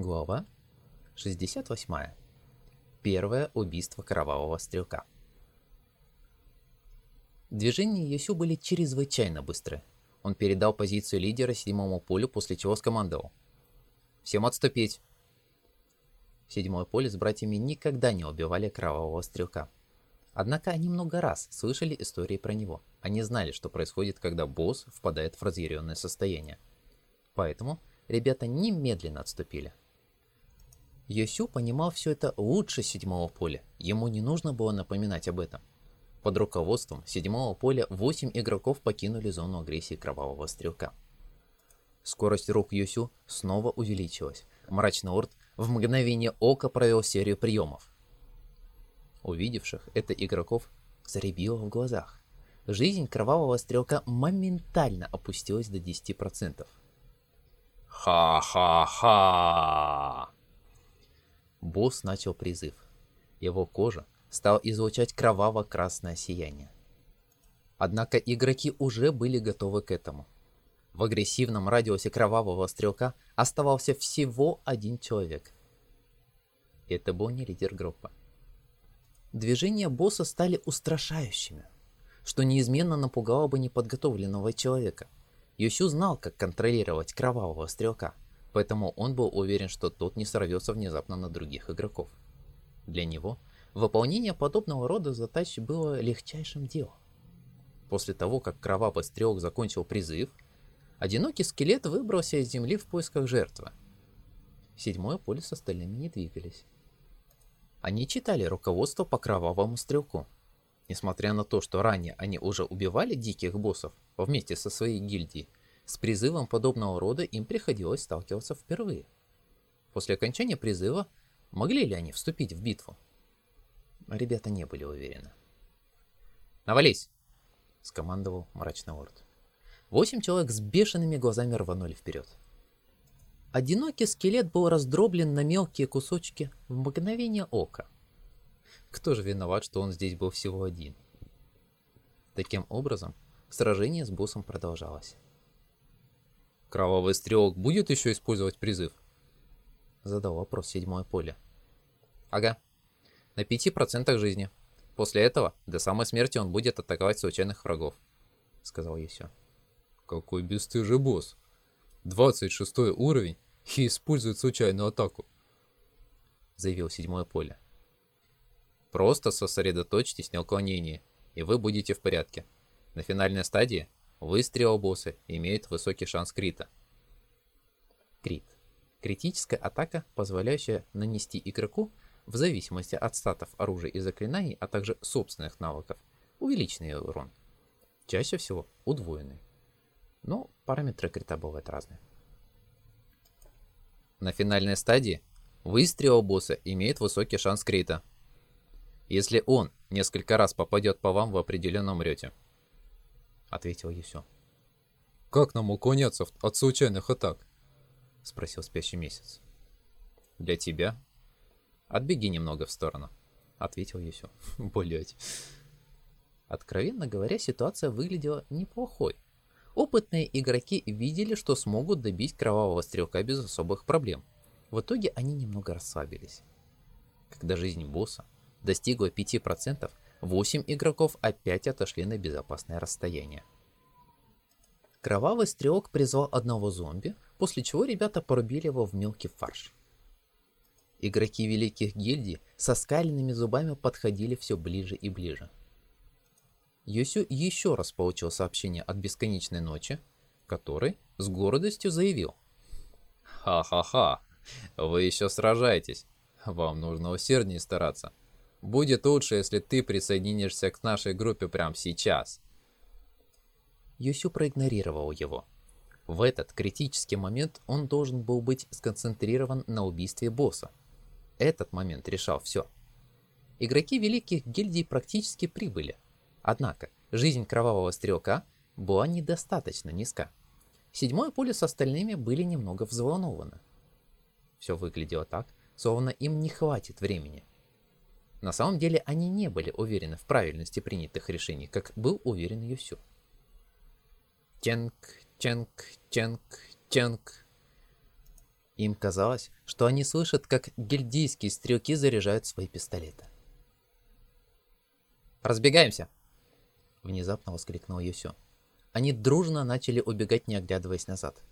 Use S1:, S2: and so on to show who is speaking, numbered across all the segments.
S1: Глава 68. Первое убийство кровавого стрелка. Движения Йосю были чрезвычайно быстры. Он передал позицию лидера седьмому полю, после чего скомандовал. «Всем отступить!» Седьмое поле с братьями никогда не убивали кровавого стрелка. Однако они много раз слышали истории про него. Они знали, что происходит, когда босс впадает в разъяренное состояние. Поэтому ребята немедленно отступили. Йосю понимал все это лучше седьмого поля, ему не нужно было напоминать об этом. Под руководством седьмого поля 8 игроков покинули зону агрессии кровавого стрелка. Скорость рук Йосю снова увеличилась. Мрачный Орд в мгновение ока провел серию приемов. Увидевших это игроков заребило в глазах. Жизнь кровавого стрелка моментально опустилась до 10%.
S2: Ха-ха-ха!
S1: Босс начал призыв. Его кожа стала излучать кроваво-красное сияние. Однако игроки уже были готовы к этому. В агрессивном радиусе кровавого стрелка оставался всего один человек. Это был не лидер группы. Движения босса стали устрашающими, что неизменно напугало бы неподготовленного человека. Йосю знал, как контролировать кровавого стрелка – поэтому он был уверен, что тот не сорвется внезапно на других игроков. Для него выполнение подобного рода задач было легчайшим делом. После того, как кровавый стрелок закончил призыв, одинокий скелет выбрался из земли в поисках жертвы. Седьмое поле с остальными не двигались. Они читали руководство по кровавому стрелку. Несмотря на то, что ранее они уже убивали диких боссов вместе со своей гильдией, с призывом подобного рода им приходилось сталкиваться впервые. После окончания призыва могли ли они вступить в битву? Ребята не были уверены. «Навались!» — скомандовал мрачный орд. Восемь человек с бешеными глазами рванули вперед. Одинокий скелет был раздроблен на мелкие кусочки в мгновение ока. Кто же виноват, что он здесь был всего один? Таким образом, сражение с боссом продолжалось.
S2: Кровавый стрелок будет еще использовать призыв?
S1: Задал вопрос седьмое поле.
S2: Ага. На пяти процентах жизни. После этого, до самой смерти он будет атаковать случайных врагов. Сказал Есю. Какой бесстыжий босс. 26 уровень и использует случайную атаку. Заявил седьмое поле. Просто сосредоточьтесь на уклонении, и вы будете в порядке. На финальной стадии Выстрел босса имеет высокий шанс крита.
S1: Крит. Критическая атака, позволяющая нанести игроку, в зависимости от статов оружия и заклинаний, а также собственных навыков, увеличенный урон. Чаще всего удвоенный. Но параметры крита бывают разные.
S2: На финальной стадии выстрел босса имеет высокий шанс крита. Если он несколько раз попадет по вам, в определенном умрете.
S1: — ответил Юсю.
S2: «Как нам уклоняться от случайных атак?» — спросил спящий месяц. «Для тебя?» «Отбеги немного в сторону», — ответил Юсю.
S1: Блять. Откровенно говоря, ситуация выглядела неплохой. Опытные игроки видели, что смогут добить кровавого стрелка без особых проблем. В итоге они немного расслабились. Когда жизнь босса достигла 5%, Восемь игроков опять отошли на безопасное расстояние. Кровавый стрелок призвал одного зомби, после чего ребята порубили его в мелкий фарш. Игроки великих гильдий со скаленными зубами подходили все ближе и ближе. Юсю еще раз получил сообщение от бесконечной ночи, который с гордостью заявил.
S2: «Ха-ха-ха, вы еще сражаетесь. Вам нужно усерднее стараться. Будет лучше, если ты присоединишься к нашей группе прямо сейчас.
S1: Юсю проигнорировал его. В этот критический момент он должен был быть сконцентрирован на убийстве босса. Этот момент решал все. Игроки великих гильдий практически прибыли. Однако, жизнь кровавого стрелка была недостаточно низка. Седьмое поле с остальными были немного взволнованы. Все выглядело так, словно им не хватит времени. На самом деле они не были уверены в правильности принятых решений, как был уверен Юсю. Ченк, ченк, ченк, ченк. Им казалось, что они слышат, как гильдийские стрелки заряжают свои пистолеты. «Разбегаемся!» Внезапно воскликнул Юсю. Они дружно начали убегать, не оглядываясь назад.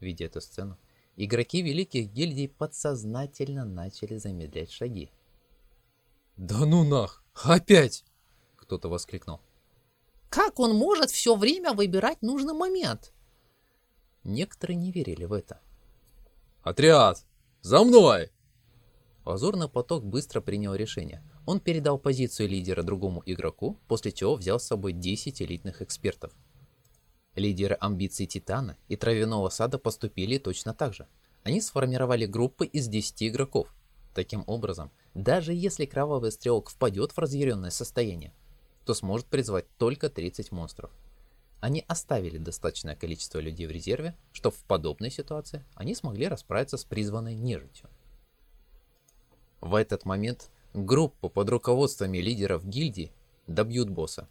S1: Видя эту сцену, игроки великих гильдий подсознательно начали замедлять шаги.
S2: «Да ну нах! Опять!» Кто-то воскликнул.
S1: «Как он может все время выбирать нужный момент?» Некоторые не верили в это.
S2: «Отряд! За мной!»
S1: Лазурный поток быстро принял решение. Он передал позицию лидера другому игроку, после чего взял с собой 10 элитных экспертов. Лидеры амбиций Титана и Травяного Сада поступили точно так же. Они сформировали группы из 10 игроков. Таким образом, даже если Кровавый Стрелок впадет в разъяренное состояние, то сможет призвать только 30 монстров. Они оставили достаточное количество людей в резерве, чтобы в подобной ситуации они смогли расправиться с призванной нежитью. В этот момент группа под руководством лидеров гильдии добьют босса.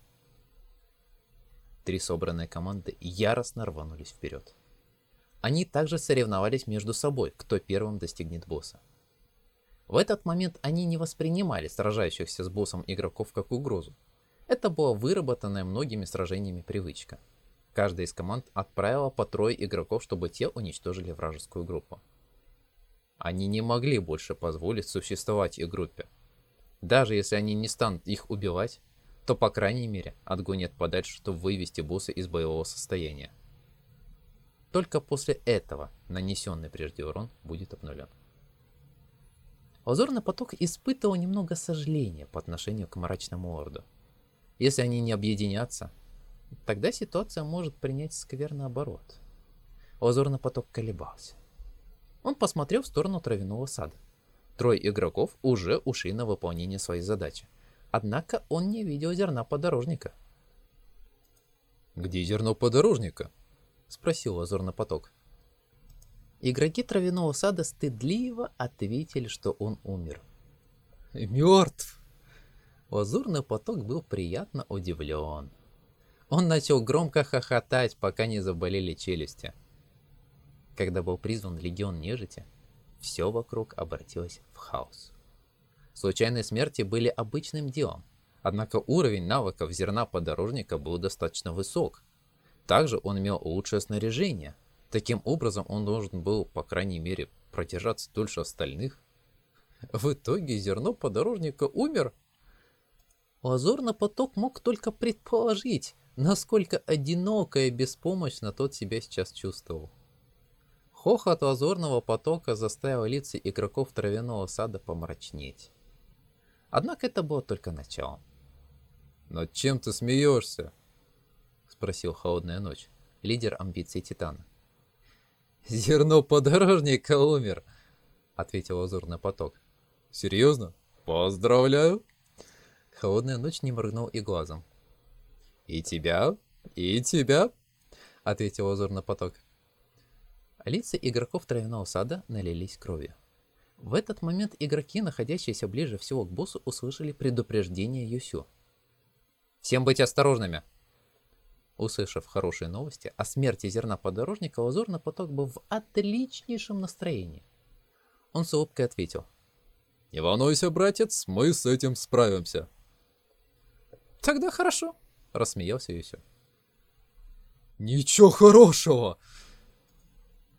S1: Три собранные команды яростно рванулись вперед. Они также соревновались между собой, кто первым достигнет босса. В этот момент они не воспринимали сражающихся с боссом игроков как угрозу. Это была выработанная многими сражениями привычка. Каждая из команд отправила по трое игроков, чтобы те уничтожили вражескую группу. Они не могли больше позволить существовать их группе. Даже если они не станут их убивать, то по крайней мере отгонят подальше, чтобы вывести босса из боевого состояния. Только после этого нанесенный прежде урон будет обнулен. Лазурный поток испытывал немного сожаления по отношению к мрачному орду. Если они не объединятся, тогда ситуация может принять скверный оборот. Лазурный поток колебался. Он посмотрел в сторону травяного сада. Трое игроков уже ушли на выполнение своей задачи. Однако он не видел зерна подорожника.
S2: «Где зерно подорожника?»
S1: — спросил лазурный поток. Игроки травяного сада стыдливо ответили, что он умер.
S2: «Мертв!»
S1: Лазурный поток был приятно удивлен. Он начал громко хохотать, пока не заболели челюсти. Когда был призван легион нежити, все вокруг обратилось в хаос. Случайные смерти были обычным делом, однако уровень навыков зерна подорожника был достаточно высок. Также он имел лучшее снаряжение. Таким образом, он должен был, по крайней мере, продержаться дольше остальных. В итоге зерно подорожника умер Лазурный поток мог только предположить, насколько одиноко и беспомощно тот себя сейчас чувствовал. Хохот лазурного потока заставил лица игроков травяного сада помрачнеть. Однако это было только началом.
S2: «Над чем ты смеешься?»
S1: — спросил Холодная Ночь, лидер амбиций Титана.
S2: «Зерно подорожника умер», —
S1: ответил лазурный поток.
S2: «Серьезно? Поздравляю!»
S1: Холодная ночь не моргнул и глазом.
S2: «И тебя, и тебя», —
S1: ответил лазурный поток. Лица игроков травяного сада налились кровью. В этот момент игроки, находящиеся ближе всего к боссу, услышали предупреждение Юсю. «Всем быть осторожными!» Услышав хорошие новости о смерти зерна подорожника, лазурный поток был в отличнейшем настроении. Он с улыбкой ответил.
S2: «Не волнуйся, братец, мы с этим справимся».
S1: «Тогда хорошо», — рассмеялся Юсю.
S2: «Ничего хорошего!»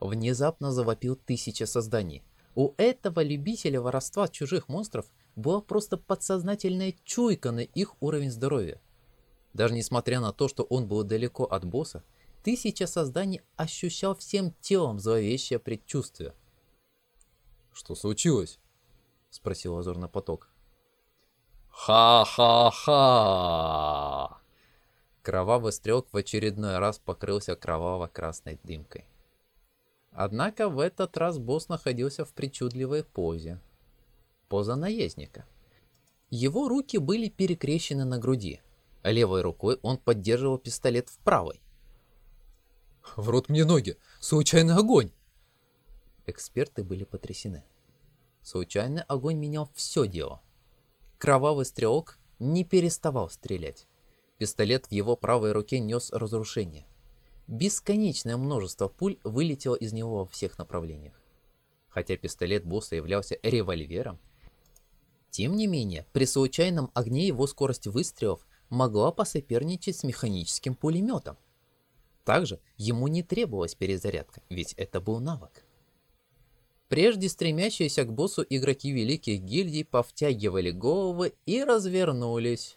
S1: Внезапно завопил тысяча созданий. У этого любителя воровства чужих монстров была просто подсознательная чуйка на их уровень здоровья. Даже несмотря на то, что он был далеко от босса, тысяча созданий ощущал всем телом зловещее предчувствие.
S2: «Что случилось?»
S1: — спросил Лазурный поток.
S2: «Ха-ха-ха!»
S1: Кровавый стрелок в очередной раз покрылся кроваво-красной дымкой. Однако в этот раз босс находился в причудливой позе. Поза наездника. Его руки были перекрещены на груди. Левой рукой он поддерживал пистолет в правой.
S2: «В рот мне ноги! Случайный огонь!»
S1: Эксперты были потрясены. Случайный огонь менял все дело. Кровавый стрелок не переставал стрелять. Пистолет в его правой руке нес разрушение. Бесконечное множество пуль вылетело из него во всех направлениях. Хотя пистолет босса являлся револьвером, тем не менее, при случайном огне его скорость выстрелов могла посоперничать с механическим пулеметом. Также ему не требовалась перезарядка, ведь это был навык. Прежде стремящиеся к боссу игроки великих гильдий повтягивали головы и развернулись.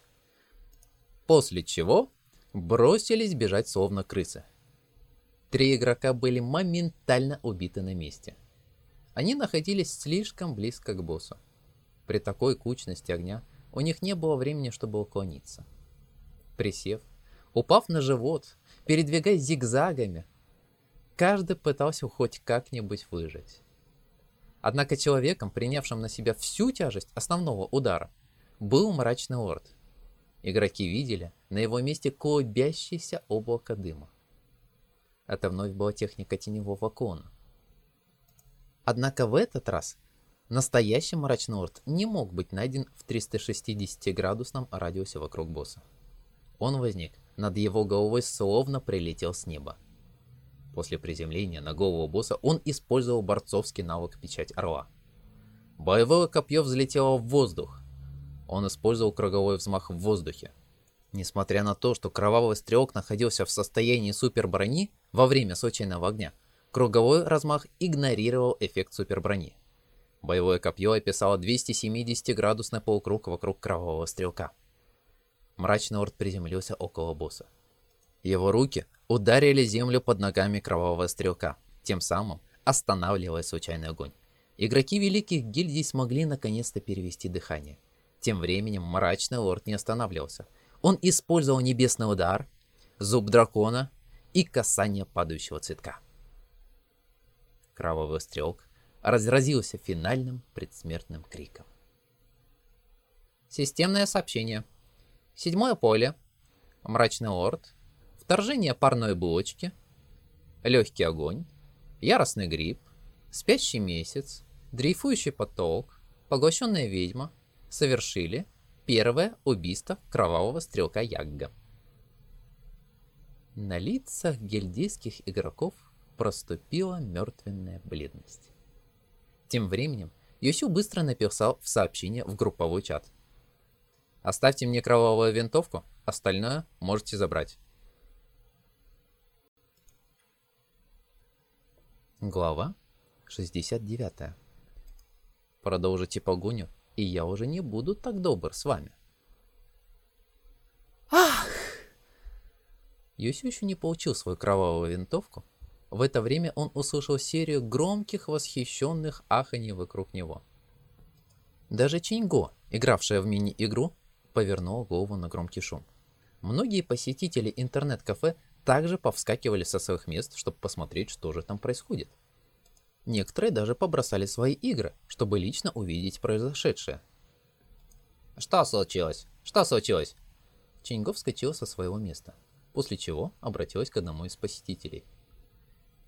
S1: После чего бросились бежать словно крысы. Три игрока были моментально убиты на месте. Они находились слишком близко к боссу. При такой кучности огня у них не было времени, чтобы уклониться. Присев, упав на живот, передвигаясь зигзагами, каждый пытался хоть как-нибудь выжить. Однако человеком, принявшим на себя всю тяжесть основного удара, был мрачный лорд. Игроки видели на его месте клубящееся облако дыма. Это вновь была техника теневого клона. Однако в этот раз Настоящий мрачный лорд не мог быть найден в 360-градусном радиусе вокруг босса. Он возник над его головой, словно прилетел с неба. После приземления на голову босса он использовал борцовский навык Печать Орла. Боевое копье взлетело в воздух. Он использовал круговой взмах в воздухе. Несмотря на то, что кровавый стрелок находился в состоянии суперброни во время случайного огня, круговой размах игнорировал эффект суперброни. Боевое копье описало 270-градусный полукруг вокруг кровавого стрелка. Мрачный орд приземлился около босса. Его руки ударили землю под ногами кровавого стрелка, тем самым останавливая случайный огонь. Игроки великих гильдий смогли наконец-то перевести дыхание. Тем временем мрачный лорд не останавливался. Он использовал небесный удар, зуб дракона и касание падающего цветка. Кровавый стрелк разразился финальным предсмертным криком. Системное сообщение. Седьмое поле. Мрачный лорд. Вторжение парной булочки. Легкий огонь. Яростный гриб. Спящий месяц. Дрейфующий поток. Поглощенная ведьма. Совершили первое убийство кровавого стрелка Ягга. На лицах гильдейских игроков проступила мертвенная бледность. Тем временем Юсю быстро написал в сообщение в групповой чат. «Оставьте мне кровавую винтовку, остальное можете забрать». Глава 69 Продолжите погоню, и я уже не буду так добр с вами. Ах! Юсю еще не получил свою кровавую винтовку, в это время он услышал серию громких восхищенных аханий вокруг него. Даже Чиньго, игравшая в мини-игру, повернула голову на громкий шум. Многие посетители интернет-кафе также повскакивали со своих мест, чтобы посмотреть, что же там происходит. Некоторые даже побросали свои игры, чтобы лично увидеть произошедшее. «Что случилось? Что случилось?» Чиньго вскочил со своего места, после чего обратилась к одному из посетителей –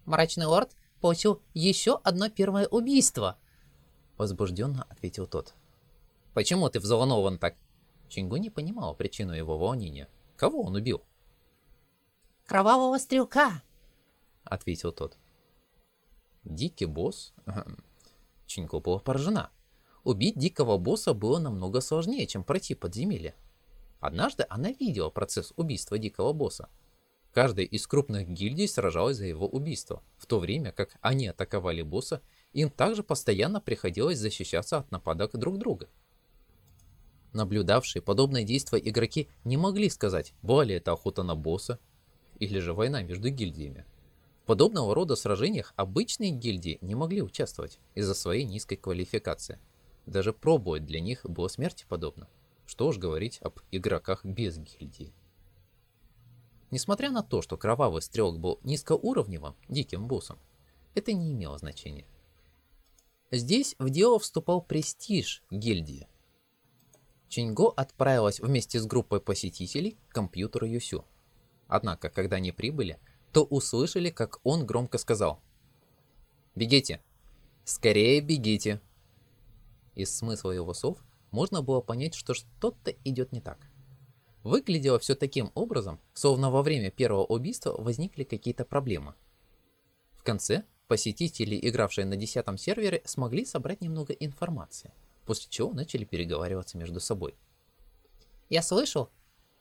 S1: Мрачный лорд получил еще одно первое убийство. Возбужденно ответил тот. Почему ты взволнован так? Чингу не понимал причину его волнения. Кого он убил?
S3: Кровавого стрелка,
S1: ответил тот. Дикий босс? Чингу была поражена. Убить дикого босса было намного сложнее, чем пройти подземелье. Однажды она видела процесс убийства дикого босса, Каждая из крупных гильдий сражалась за его убийство, в то время как они атаковали босса, им также постоянно приходилось защищаться от нападок друг друга. Наблюдавшие подобные действия игроки не могли сказать, была ли это охота на босса или же война между гильдиями. В подобного рода сражениях обычные гильдии не могли участвовать из-за своей низкой квалификации. Даже пробовать для них было смерти подобно. Что уж говорить об игроках без гильдии. Несмотря на то, что кровавый стрелок был низкоуровневым, диким боссом, это не имело значения. Здесь в дело вступал престиж гильдии. Чиньго отправилась вместе с группой посетителей к компьютеру Юсю. Однако, когда они прибыли, то услышали, как он громко сказал «Бегите! Скорее бегите!» Из смысла его слов можно было понять, что что-то идет не так. Выглядело все таким образом, словно во время первого убийства возникли какие-то проблемы. В конце посетители, игравшие на десятом сервере, смогли собрать немного информации, после чего начали переговариваться между собой.
S3: Я слышал,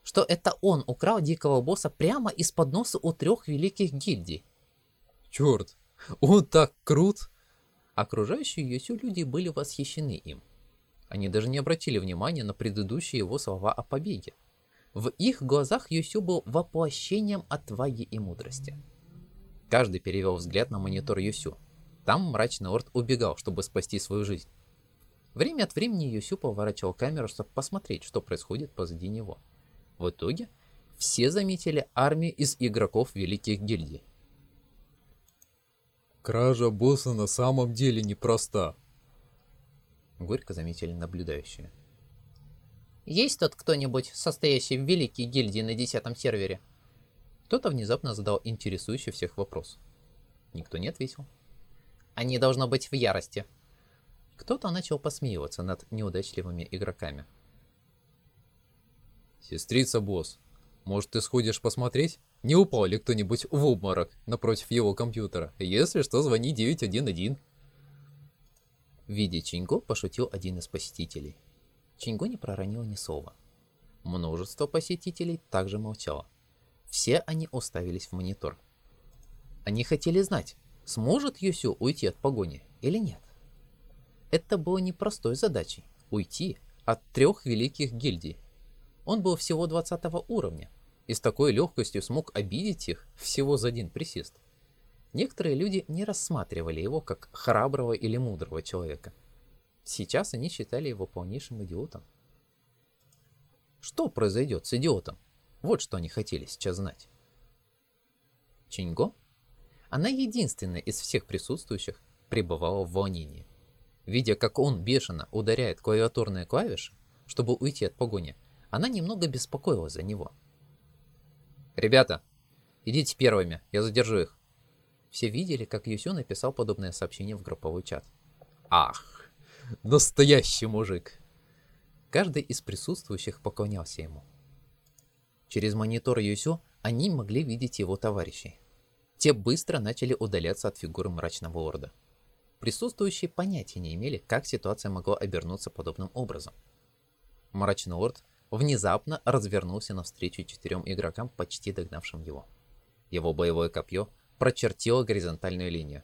S3: что это он украл дикого босса прямо из-под носа у трех великих гильдий.
S2: Черт, он так крут!
S1: Окружающие Йосю люди были восхищены им. Они даже не обратили внимания на предыдущие его слова о побеге. В их глазах Йосю был воплощением отваги и мудрости. Каждый перевел взгляд на монитор Юсю. Там мрачный орд убегал, чтобы спасти свою жизнь. Время от времени Юсю поворачивал камеру, чтобы посмотреть, что происходит позади него. В итоге все заметили армию из игроков великих гильдий.
S2: Кража босса на самом деле непроста.
S1: Горько заметили наблюдающие.
S3: Есть тут кто-нибудь, состоящий в великой гильдии на десятом сервере?
S1: Кто-то внезапно задал интересующий всех вопрос. Никто не ответил.
S3: Они должно быть в ярости.
S1: Кто-то начал посмеиваться над неудачливыми игроками.
S2: Сестрица босс, может ты сходишь посмотреть? Не упал ли кто-нибудь в обморок напротив его компьютера? Если что, звони 911.
S1: Видя Чинго, пошутил один из посетителей. Чинго не проронил ни слова. Множество посетителей также молчало. Все они уставились в монитор. Они хотели знать, сможет Юсю уйти от погони или нет. Это было непростой задачей – уйти от трех великих гильдий. Он был всего 20 уровня и с такой легкостью смог обидеть их всего за один присест. Некоторые люди не рассматривали его как храброго или мудрого человека. Сейчас они считали его полнейшим идиотом. Что произойдет с идиотом? Вот что они хотели сейчас знать. Чинго? Она единственная из всех присутствующих пребывала в волнении. Видя, как он бешено ударяет клавиатурные клавиши, чтобы уйти от погони, она немного беспокоилась за него. «Ребята, идите первыми, я задержу их». Все видели, как Юсю написал подобное сообщение в групповой чат.
S2: «Ах, настоящий мужик!»
S1: Каждый из присутствующих поклонялся ему. Через монитор Юсю они могли видеть его товарищей. Те быстро начали удаляться от фигуры мрачного лорда. Присутствующие понятия не имели, как ситуация могла обернуться подобным образом. Мрачный лорд внезапно развернулся навстречу четырем игрокам, почти догнавшим его. Его боевое копье прочертило горизонтальную линию.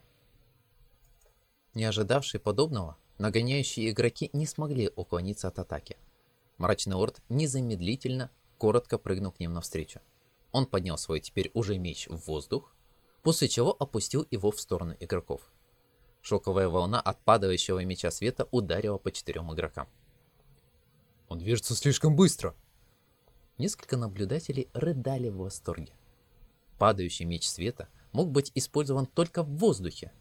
S1: Не ожидавшие подобного, нагоняющие игроки не смогли уклониться от атаки. Мрачный лорд незамедлительно коротко прыгнул к ним навстречу. Он поднял свой теперь уже меч в воздух, после чего опустил его в сторону игроков. Шоковая волна от падающего меча света ударила по четырем игрокам.
S2: Он движется слишком быстро.
S1: Несколько наблюдателей рыдали в восторге. Падающий меч света мог быть использован только в воздухе.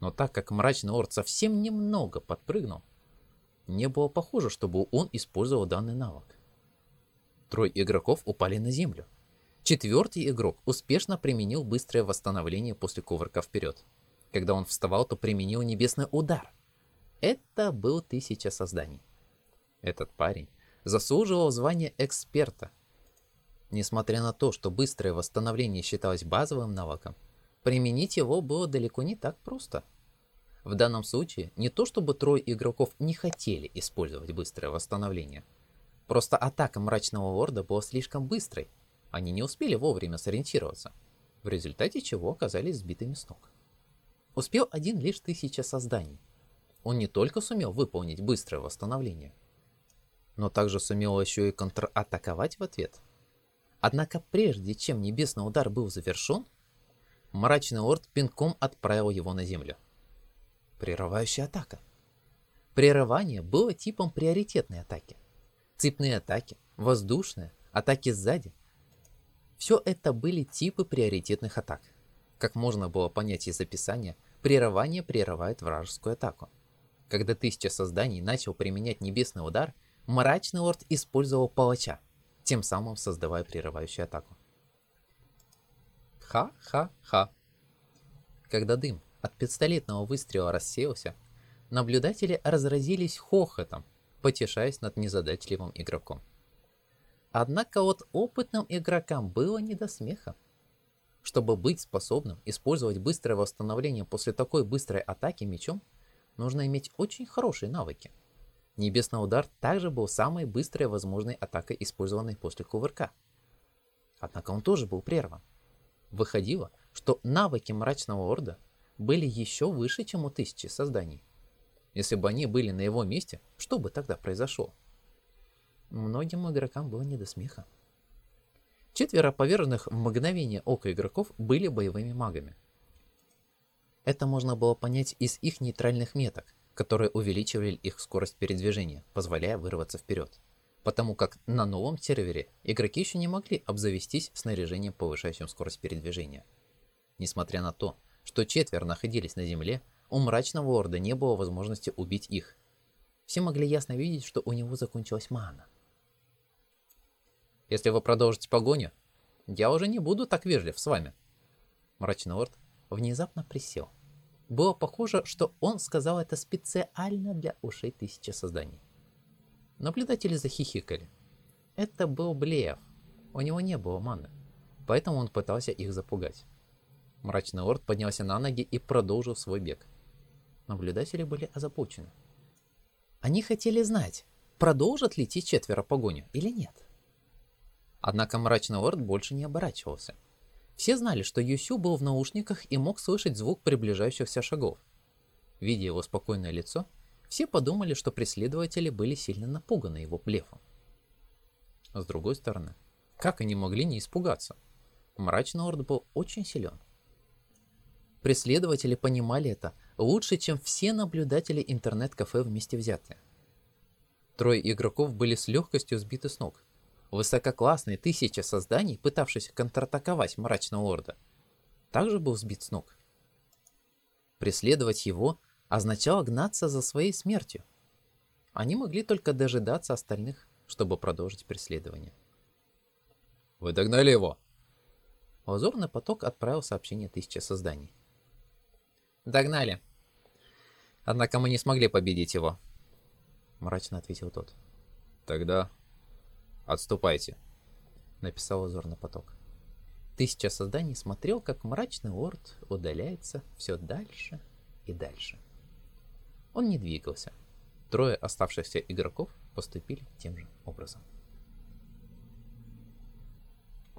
S1: Но так как мрачный орд совсем немного подпрыгнул, не было похоже, чтобы он использовал данный навык. Трое игроков упали на землю. Четвертый игрок успешно применил быстрое восстановление после кувырка вперед. Когда он вставал, то применил небесный удар. Это был тысяча созданий. Этот парень заслуживал звания эксперта. Несмотря на то, что быстрое восстановление считалось базовым навыком, применить его было далеко не так просто. В данном случае не то чтобы трое игроков не хотели использовать быстрое восстановление – Просто атака мрачного лорда была слишком быстрой. Они не успели вовремя сориентироваться, в результате чего оказались сбитыми с ног. Успел один лишь тысяча созданий. Он не только сумел выполнить быстрое восстановление, но также сумел еще и контратаковать в ответ. Однако прежде чем небесный удар был завершен, мрачный лорд пинком отправил его на землю. Прерывающая атака. Прерывание было типом приоритетной атаки. Цепные атаки, воздушные, атаки сзади. Все это были типы приоритетных атак. Как можно было понять из описания, прерывание прерывает вражескую атаку. Когда тысяча созданий начал применять небесный удар, мрачный лорд использовал палача, тем самым создавая прерывающую атаку. Ха-ха-ха. Когда дым от пистолетного выстрела рассеялся, наблюдатели разразились хохотом, потешаясь над незадачливым игроком. Однако вот опытным игрокам было не до смеха. Чтобы быть способным использовать быстрое восстановление после такой быстрой атаки мечом, нужно иметь очень хорошие навыки. Небесный удар также был самой быстрой возможной атакой, использованной после кувырка. Однако он тоже был прерван. Выходило, что навыки Мрачного Орда были еще выше, чем у тысячи созданий. Если бы они были на его месте, что бы тогда произошло? Многим игрокам было не до смеха. Четверо поверженных в мгновение ока игроков были боевыми магами. Это можно было понять из их нейтральных меток, которые увеличивали их скорость передвижения, позволяя вырваться вперед. Потому как на новом сервере игроки еще не могли обзавестись снаряжением, повышающим скорость передвижения. Несмотря на то, что четверо находились на земле, у Мрачного Орда не было возможности убить их. Все могли ясно видеть, что у него закончилась мана. Если вы продолжите погоню, я уже не буду так вежлив с вами. Мрачный Орд внезапно присел. Было похоже, что он сказал это специально для ушей тысячи созданий. Наблюдатели захихикали. Это был Блеев. У него не было маны, поэтому он пытался их запугать. Мрачный Орд поднялся на ноги и продолжил свой бег. Наблюдатели были озабочены. Они хотели знать, продолжат ли те четверо погоню или нет. Однако Мрачный Орд больше не оборачивался. Все знали, что Юсю был в наушниках и мог слышать звук приближающихся шагов. Видя его спокойное лицо, все подумали, что преследователи были сильно напуганы его блефом. С другой стороны, как они могли не испугаться? Мрачный Орд был очень силен. Преследователи понимали это лучше, чем все наблюдатели интернет-кафе вместе взятые. Трое игроков были с легкостью сбиты с ног. Высококлассные тысячи созданий, пытавшихся контратаковать мрачного лорда, также был сбит с ног. Преследовать его означало гнаться за своей смертью. Они могли только дожидаться остальных, чтобы продолжить преследование.
S2: «Вы догнали его?»
S1: Лазурный поток отправил сообщение тысячи созданий. «Догнали. Однако мы не смогли победить его», — мрачно ответил тот.
S2: «Тогда отступайте», —
S1: написал узорный поток. Тысяча созданий смотрел, как мрачный лорд удаляется все дальше и дальше. Он не двигался. Трое оставшихся игроков поступили тем же образом.